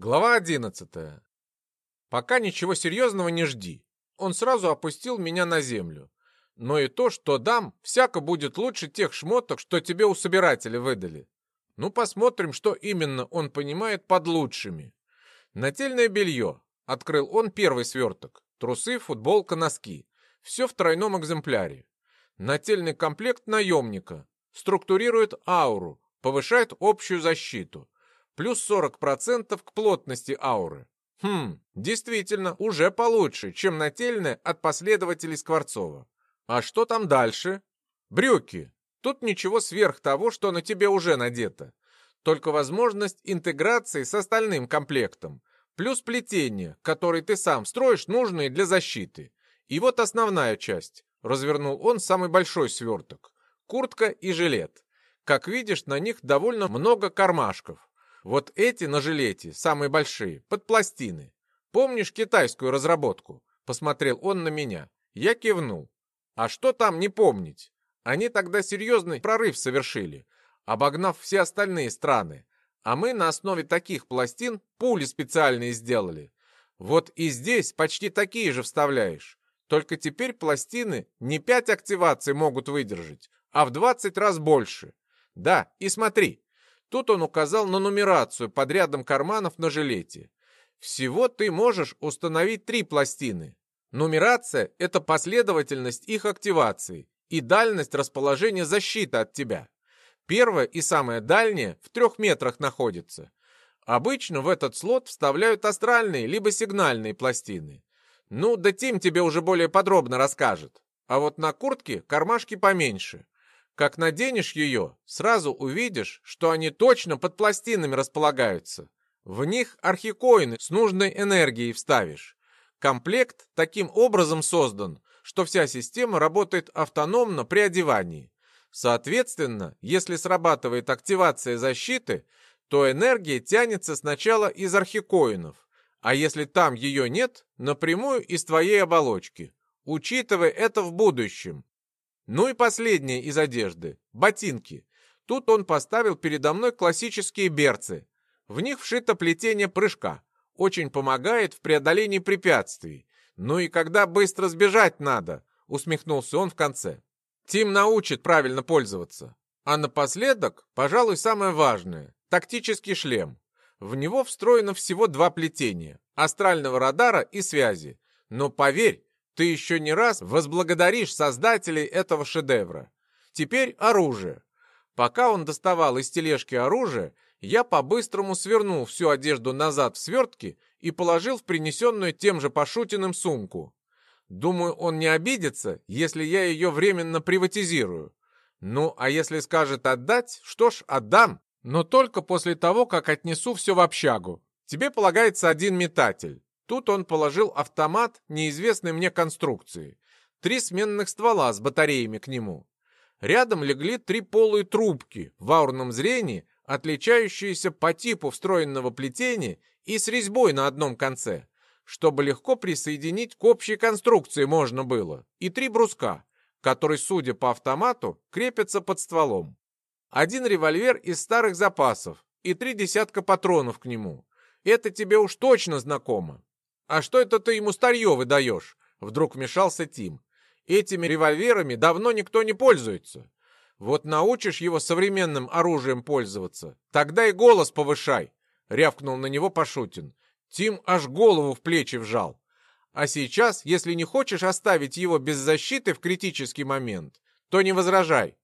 Глава одиннадцатая. Пока ничего серьезного не жди. Он сразу опустил меня на землю. Но и то, что дам, всяко будет лучше тех шмоток, что тебе у собирателя выдали. Ну, посмотрим, что именно он понимает под лучшими. Нательное белье. Открыл он первый сверток. Трусы, футболка, носки. Все в тройном экземпляре. Нательный комплект наемника. Структурирует ауру, повышает общую защиту. Плюс 40% к плотности ауры. Хм, действительно, уже получше, чем нательное от последователей Скворцова. А что там дальше? Брюки. Тут ничего сверх того, что на тебе уже надето. Только возможность интеграции с остальным комплектом. Плюс плетение, которое ты сам строишь, нужные для защиты. И вот основная часть. Развернул он самый большой сверток. Куртка и жилет. Как видишь, на них довольно много кармашков. Вот эти на жилете, самые большие, под пластины. Помнишь китайскую разработку? Посмотрел он на меня. Я кивнул. А что там не помнить? Они тогда серьезный прорыв совершили, обогнав все остальные страны. А мы на основе таких пластин пули специальные сделали. Вот и здесь почти такие же вставляешь. Только теперь пластины не 5 активаций могут выдержать, а в 20 раз больше. Да, и смотри. Тут он указал на нумерацию под рядом карманов на жилете. Всего ты можешь установить три пластины. Нумерация — это последовательность их активации и дальность расположения защиты от тебя. Первая и самая дальняя в трех метрах находится. Обычно в этот слот вставляют астральные либо сигнальные пластины. Ну, да Тим тебе уже более подробно расскажет. А вот на куртке кармашки поменьше. Как наденешь ее, сразу увидишь, что они точно под пластинами располагаются. В них архикоины с нужной энергией вставишь. Комплект таким образом создан, что вся система работает автономно при одевании. Соответственно, если срабатывает активация защиты, то энергия тянется сначала из архикоинов, а если там ее нет, напрямую из твоей оболочки. Учитывая это в будущем. Ну и последнее из одежды – ботинки. Тут он поставил передо мной классические берцы. В них вшито плетение прыжка. Очень помогает в преодолении препятствий. Ну и когда быстро сбежать надо, усмехнулся он в конце. Тим научит правильно пользоваться. А напоследок, пожалуй, самое важное – тактический шлем. В него встроено всего два плетения – астрального радара и связи. Но поверь, ты еще не раз возблагодаришь создателей этого шедевра. Теперь оружие. Пока он доставал из тележки оружие, я по-быстрому свернул всю одежду назад в свертки и положил в принесенную тем же Пашутиным сумку. Думаю, он не обидится, если я ее временно приватизирую. Ну, а если скажет отдать, что ж, отдам. Но только после того, как отнесу все в общагу. Тебе полагается один метатель. Тут он положил автомат неизвестной мне конструкции. Три сменных ствола с батареями к нему. Рядом легли три полые трубки в аурном зрении, отличающиеся по типу встроенного плетения и с резьбой на одном конце чтобы легко присоединить к общей конструкции можно было, и три бруска, которые, судя по автомату, крепятся под стволом. Один револьвер из старых запасов и три десятка патронов к нему. Это тебе уж точно знакомо. А что это ты ему старье выдаешь? Вдруг вмешался Тим. Этими револьверами давно никто не пользуется. Вот научишь его современным оружием пользоваться, тогда и голос повышай, рявкнул на него Пашутин. Тим аж голову в плечи вжал. А сейчас, если не хочешь оставить его без защиты в критический момент, то не возражай.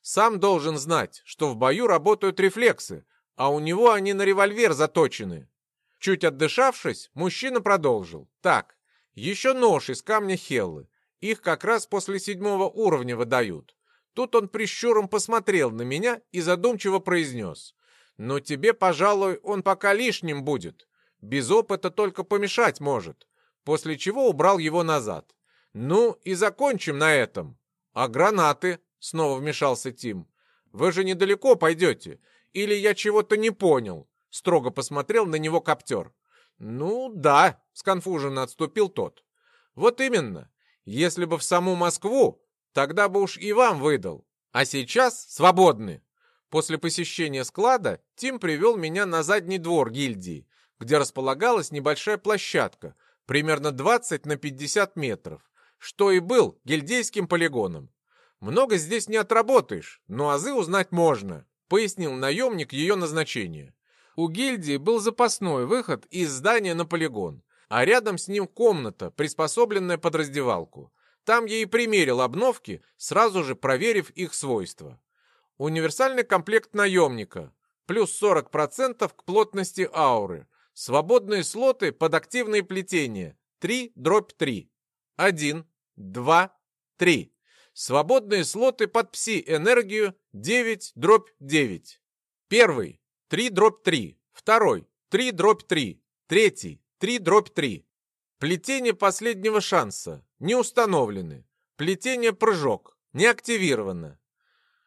Сам должен знать, что в бою работают рефлексы, а у него они на револьвер заточены. Чуть отдышавшись, мужчина продолжил. Так, еще нож из камня Хеллы. Их как раз после седьмого уровня выдают. Тут он прищуром посмотрел на меня и задумчиво произнес. Но тебе, пожалуй, он пока лишним будет. Без опыта только помешать может. После чего убрал его назад. Ну и закончим на этом. А гранаты? Снова вмешался Тим. Вы же недалеко пойдете. Или я чего-то не понял? Строго посмотрел на него коптер. Ну да, сконфуженно отступил тот. Вот именно. Если бы в саму Москву, тогда бы уж и вам выдал. А сейчас свободны. После посещения склада Тим привел меня на задний двор гильдии, где располагалась небольшая площадка, примерно 20 на 50 метров, что и был гильдейским полигоном. Много здесь не отработаешь, но азы узнать можно, пояснил наемник ее назначение. У гильдии был запасной выход из здания на полигон, а рядом с ним комната, приспособленная под раздевалку. Там я и примерил обновки, сразу же проверив их свойства. Универсальный комплект наемника, плюс 40% к плотности ауры, свободные слоты под активные плетения, 3 дробь 3, 1, 2, 3. Свободные слоты под пси-энергию 9 дробь 9. Первый 3 дробь 3. Второй 3 дробь 3. Третий 3 дробь 3. Плетение последнего шанса не установлены. Плетение прыжок не активировано.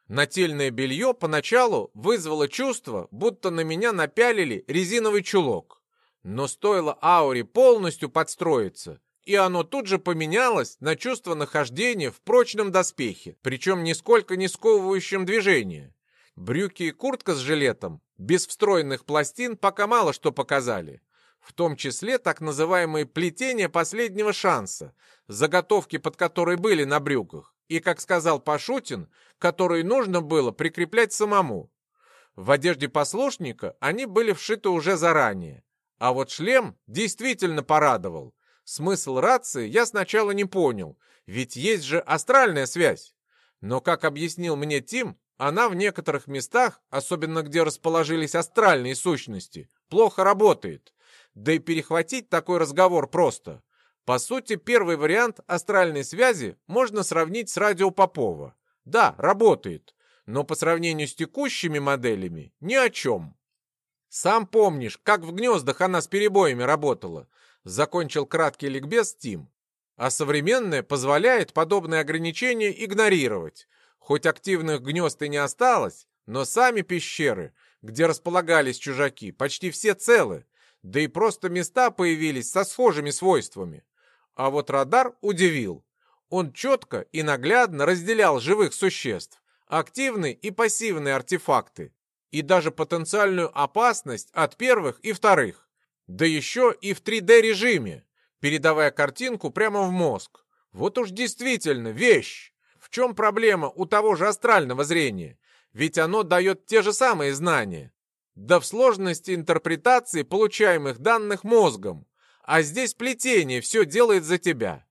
Нательное белье поначалу вызвало чувство, будто на меня напялили резиновый чулок. Но стоило ауре полностью подстроиться, и оно тут же поменялось на чувство нахождения в прочном доспехе, причем нисколько не сковывающем движение. Брюки и куртка с жилетом, без встроенных пластин, пока мало что показали. В том числе так называемые плетения последнего шанса, заготовки под которые были на брюках, и, как сказал Пашутин, которые нужно было прикреплять самому. В одежде послушника они были вшиты уже заранее. А вот шлем действительно порадовал. Смысл рации я сначала не понял, ведь есть же астральная связь. Но, как объяснил мне Тим, она в некоторых местах, особенно где расположились астральные сущности, плохо работает. Да и перехватить такой разговор просто. По сути, первый вариант астральной связи можно сравнить с радио Попова. Да, работает, но по сравнению с текущими моделями ни о чем. Сам помнишь, как в гнездах она с перебоями работала закончил краткий ликбез Тим. А современное позволяет подобные ограничения игнорировать. Хоть активных гнезд и не осталось, но сами пещеры, где располагались чужаки, почти все целы, да и просто места появились со схожими свойствами. А вот радар удивил. Он четко и наглядно разделял живых существ, активные и пассивные артефакты, и даже потенциальную опасность от первых и вторых. Да еще и в 3D-режиме, передавая картинку прямо в мозг. Вот уж действительно вещь. Чем проблема у того же астрального зрения? Ведь оно дает те же самые знания. Да в сложности интерпретации получаемых данных мозгом. А здесь плетение все делает за тебя.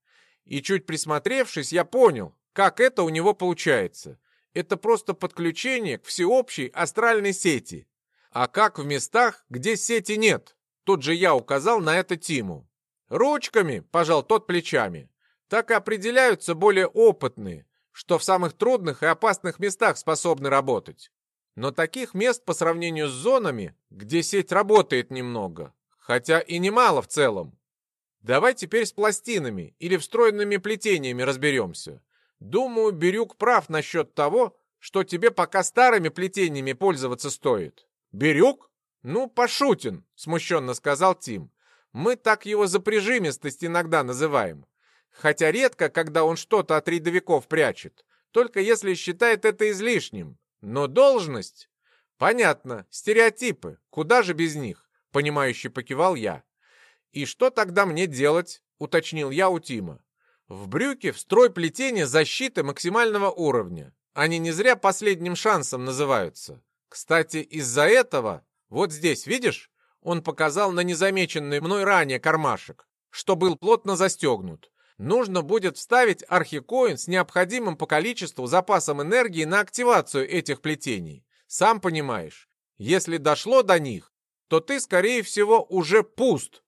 И чуть присмотревшись, я понял, как это у него получается. Это просто подключение к всеобщей астральной сети. А как в местах, где сети нет? Тут же я указал на это Тиму. «Ручками!» — пожал тот плечами. «Так и определяются более опытные, что в самых трудных и опасных местах способны работать. Но таких мест по сравнению с зонами, где сеть работает немного, хотя и немало в целом. Давай теперь с пластинами или встроенными плетениями разберемся. Думаю, Бирюк прав насчет того, что тебе пока старыми плетениями пользоваться стоит. Бирюк? «Ну, Пашутин», — смущенно сказал Тим. «Мы так его за прижимистость иногда называем. Хотя редко, когда он что-то от рядовиков прячет. Только если считает это излишним. Но должность...» «Понятно. Стереотипы. Куда же без них?» — понимающе покивал я. «И что тогда мне делать?» — уточнил я у Тима. «В брюке встрой плетения защиты максимального уровня. Они не зря последним шансом называются. Кстати, из-за этого вот здесь, видишь? Он показал на незамеченный мной ранее кармашек, что был плотно застегнут. Нужно будет вставить архикоин с необходимым по количеству запасом энергии на активацию этих плетений. Сам понимаешь, если дошло до них, то ты, скорее всего, уже пуст.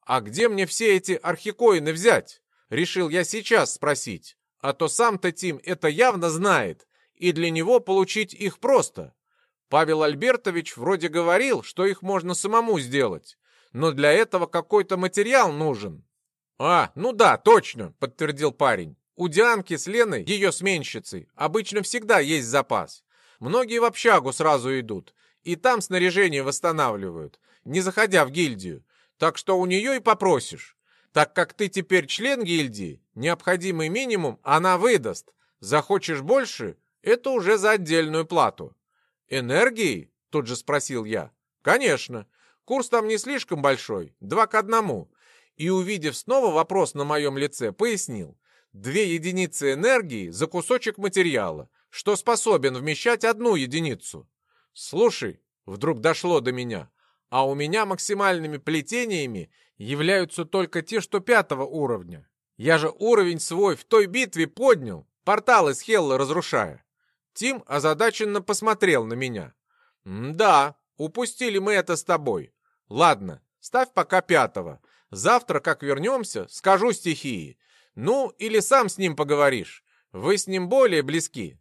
А где мне все эти архикоины взять? Решил я сейчас спросить. А то сам-то Тим это явно знает, и для него получить их просто. Павел Альбертович вроде говорил, что их можно самому сделать, но для этого какой-то материал нужен. «А, ну да, точно», — подтвердил парень. «У Дианки с Леной, ее сменщицей, обычно всегда есть запас. Многие в общагу сразу идут, и там снаряжение восстанавливают, не заходя в гильдию. Так что у нее и попросишь. Так как ты теперь член гильдии, необходимый минимум она выдаст. Захочешь больше, это уже за отдельную плату. «Энергией?» — тут же спросил я. «Конечно. Курс там не слишком большой, два к одному. И, увидев снова вопрос на моем лице, пояснил. Две единицы энергии за кусочек материала, что способен вмещать одну единицу. Слушай, вдруг дошло до меня, а у меня максимальными плетениями являются только те, что пятого уровня. Я же уровень свой в той битве поднял, портал из Хелла разрушая. Тим озадаченно посмотрел на меня. «Да, упустили мы это с тобой. Ладно, ставь пока пятого. Завтра, как вернемся, скажу стихии. Ну, или сам с ним поговоришь. Вы с ним более близки.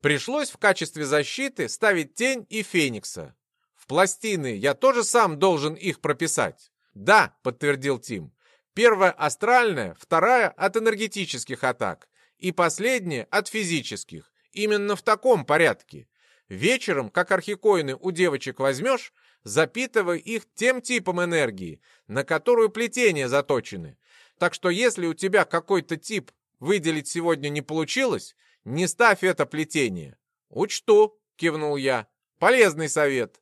Пришлось в качестве защиты ставить тень и феникса. В пластины я тоже сам должен их прописать. Да, подтвердил Тим. Первая астральная, вторая от энергетических атак и последняя от физических. Именно в таком порядке. Вечером, как архикоины у девочек возьмешь, запитывай их тем типом энергии, на которую плетения заточены. Так что если у тебя какой-то тип выделить сегодня не получилось, не ставь это плетение. Учту, кивнул я. Полезный совет.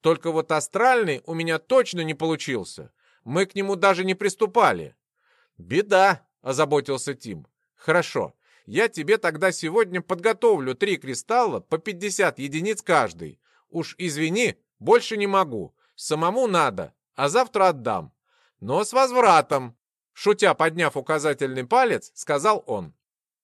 Только вот астральный у меня точно не получился. Мы к нему даже не приступали. Беда, озаботился Тим. Хорошо. Я тебе тогда сегодня подготовлю три кристалла по 50 единиц каждый. Уж извини, больше не могу. Самому надо, а завтра отдам. Но с возвратом. Шутя подняв указательный палец, сказал он.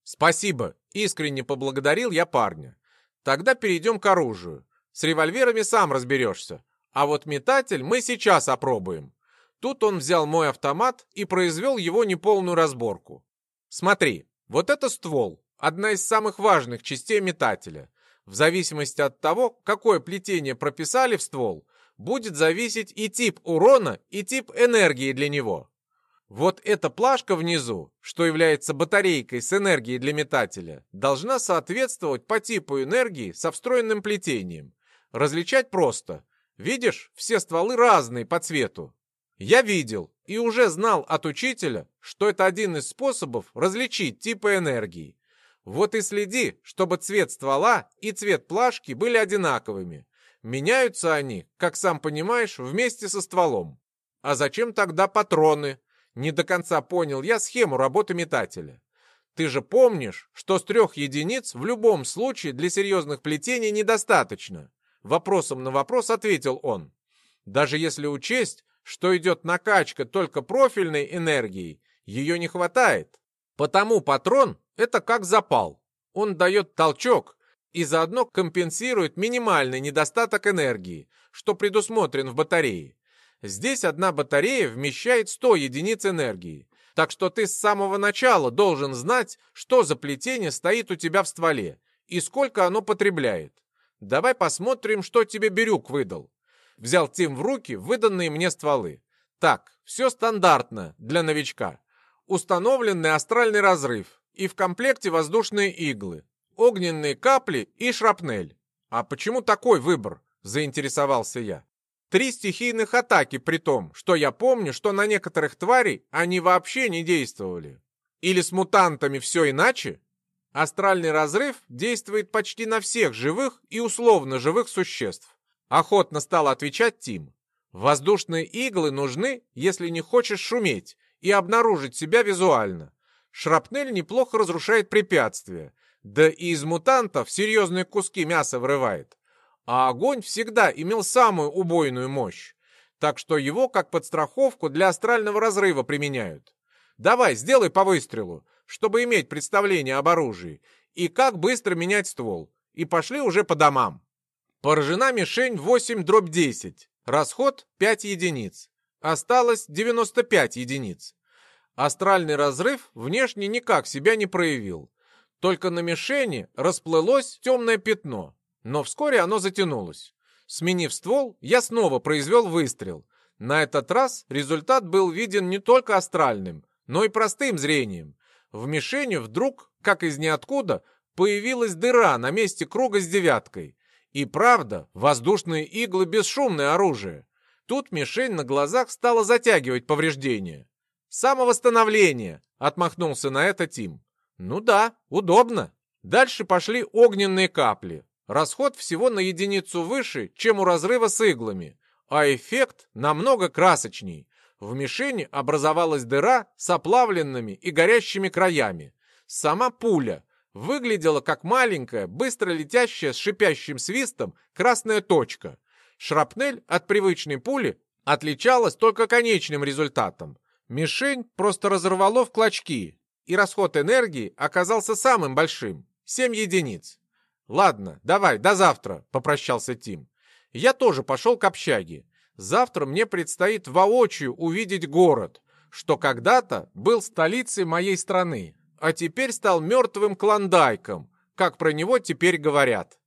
«Спасибо!» — искренне поблагодарил я парня. «Тогда перейдем к оружию. С револьверами сам разберешься. А вот метатель мы сейчас опробуем». Тут он взял мой автомат и произвел его неполную разборку. «Смотри, вот это ствол, одна из самых важных частей метателя. В зависимости от того, какое плетение прописали в ствол, будет зависеть и тип урона, и тип энергии для него. Вот эта плашка внизу, что является батарейкой с энергией для метателя, должна соответствовать по типу энергии со встроенным плетением. Различать просто. Видишь, все стволы разные по цвету. Я видел и уже знал от учителя, что это один из способов различить типы энергии. Вот и следи, чтобы цвет ствола и цвет плашки были одинаковыми. Меняются они, как сам понимаешь, вместе со стволом. А зачем тогда патроны? Не до конца понял я схему работы метателя. Ты же помнишь, что с трех единиц в любом случае для серьезных плетений недостаточно. Вопросом на вопрос ответил он. Даже если учесть, что идет накачка только профильной энергией, ее не хватает. Потому патрон — это как запал. Он дает толчок и заодно компенсирует минимальный недостаток энергии, что предусмотрен в батарее. Здесь одна батарея вмещает 100 единиц энергии. Так что ты с самого начала должен знать, что за плетение стоит у тебя в стволе и сколько оно потребляет. Давай посмотрим, что тебе Бирюк выдал. Взял Тим в руки выданные мне стволы. Так, все стандартно для новичка. Установленный астральный разрыв и в комплекте воздушные иглы, огненные капли и шрапнель. А почему такой выбор? Заинтересовался я. Три стихийных атаки при том, что я помню, что на некоторых тварей они вообще не действовали. Или с мутантами все иначе? Астральный разрыв действует почти на всех живых и условно живых существ. Охотно стал отвечать Тим. Воздушные иглы нужны, если не хочешь шуметь и обнаружить себя визуально. Шрапнель неплохо разрушает препятствия, да и из мутантов серьезные куски мяса вырывает а огонь всегда имел самую убойную мощь, так что его как подстраховку для астрального разрыва применяют. Давай, сделай по выстрелу, чтобы иметь представление об оружии, и как быстро менять ствол, и пошли уже по домам. Поражена мишень 8 дробь 10, расход 5 единиц, осталось 95 единиц. Астральный разрыв внешне никак себя не проявил, только на мишени расплылось темное пятно, но вскоре оно затянулось. Сменив ствол, я снова произвел выстрел. На этот раз результат был виден не только астральным, но и простым зрением. В мишени вдруг, как из ниоткуда, появилась дыра на месте круга с девяткой. И правда, воздушные иглы — бесшумное оружие. Тут мишень на глазах стала затягивать повреждения. «Самовосстановление!» — отмахнулся на это Тим. «Ну да, удобно». Дальше пошли огненные капли. Расход всего на единицу выше, чем у разрыва с иглами, а эффект намного красочней. В мишени образовалась дыра с оплавленными и горящими краями. Сама пуля выглядела как маленькая, быстро летящая с шипящим свистом красная точка. Шрапнель от привычной пули отличалась только конечным результатом. Мишень просто разорвало в клочки, и расход энергии оказался самым большим — 7 единиц. «Ладно, давай, до завтра», — попрощался Тим. Я тоже пошел к общаге. Завтра мне предстоит воочию увидеть город, что когда-то был столицей моей страны, а теперь стал мертвым клондайком, как про него теперь говорят.